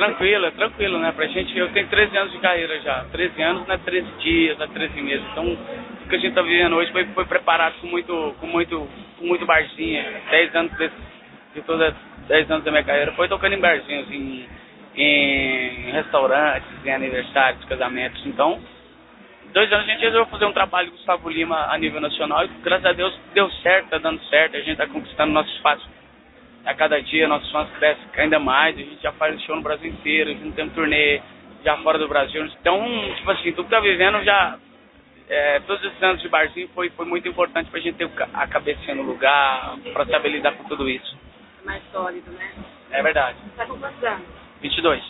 tranquilo, é tranquilo, né? Pra gente, eu tenho 13 anos de carreira já. 13 anos não é 13 dias, não é 13 meses. Então, o que a gente tá vivendo hoje foi, foi preparado com muito, com muito, com muito barzinho. 10 anos de todas 10 anos da minha carreira foi tocando em barzinhos, em, em restaurantes, em aniversários, casamentos. Então, dois anos a gente resolveu fazer um trabalho com Gustavo Lima a nível nacional e graças a Deus deu certo, tá dando certo, a gente tá conquistando nosso espaço a cada dia, nossos fãs crescem ainda mais, a gente já faz show no Brasil inteiro, a gente tem um turnê já fora do Brasil. Então, tipo assim, tudo que tá vivendo já, é, todos esses anos de barzinho foi, foi muito importante pra gente ter a cabeça no lugar, pra saber lidar com tudo isso. Mais sólido, né? É verdade. Tá com quantos anos? 22.